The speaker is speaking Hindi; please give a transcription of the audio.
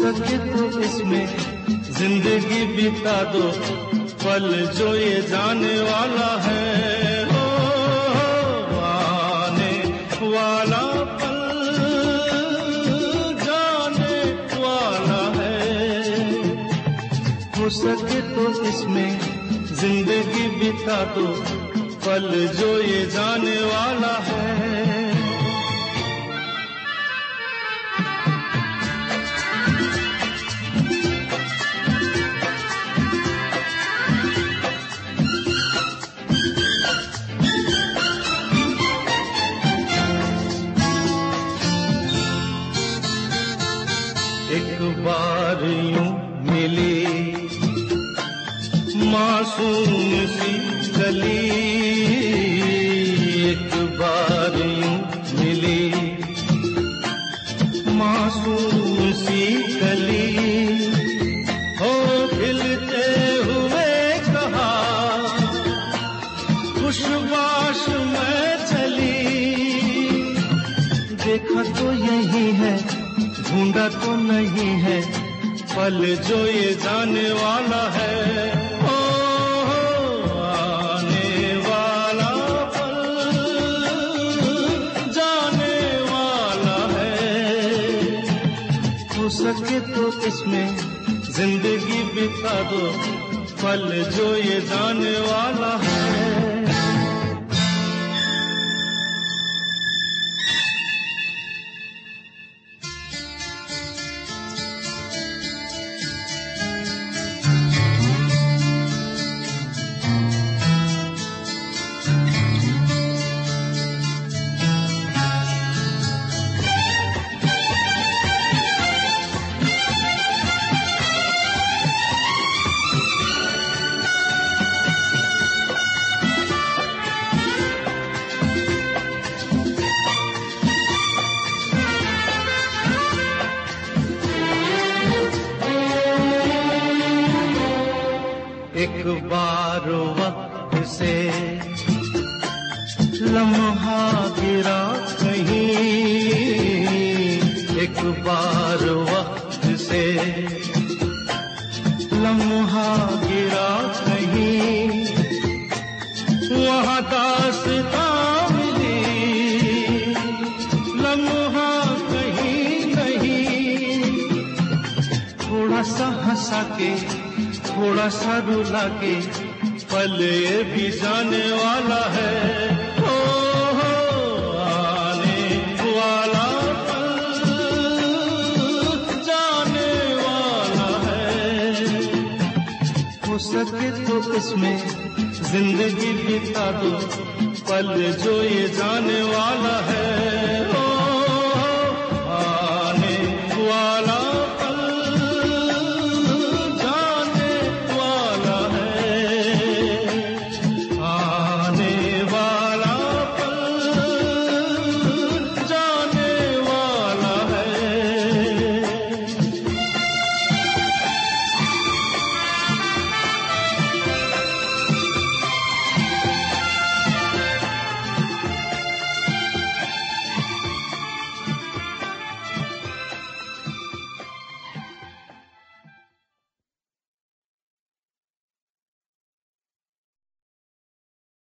इसमें। ज़िंदगी बिता दो पल जो ये जाने वाला है। ओ, आने वाला पल जाने वाला हो सके तो इसमें ज़िंदगी बिता दो पल जो ये जाने वाला है। बार यूँ मिली। मासूम सी गली एक बार यूँ मिली। मासूम सी गली हो खिलते हुए कहा। खुशबाश में चली। देखा तो यही है ढूंढा तो नहीं है पल जो ये जाने वाला है। ओ, आने वाला पल जाने वाला है। हो सके तो इसमें ज़िंदगी बिता दो पल जो ये जाने वाला है। एक बार वक्त से लम्हा गिरा कहीं। एक बार वक्त से लम्हा गिरा कहीं। वहाँ दासता मिली लम्हा कहीं नहीं। थोड़ा सा हंसा के थोड़ा सा रुला के पल ये भी जाने वाला है। जाने वाला है। सके तो इसमें ज़िंदगी बिता दो, पल जो ये जाने वाला है।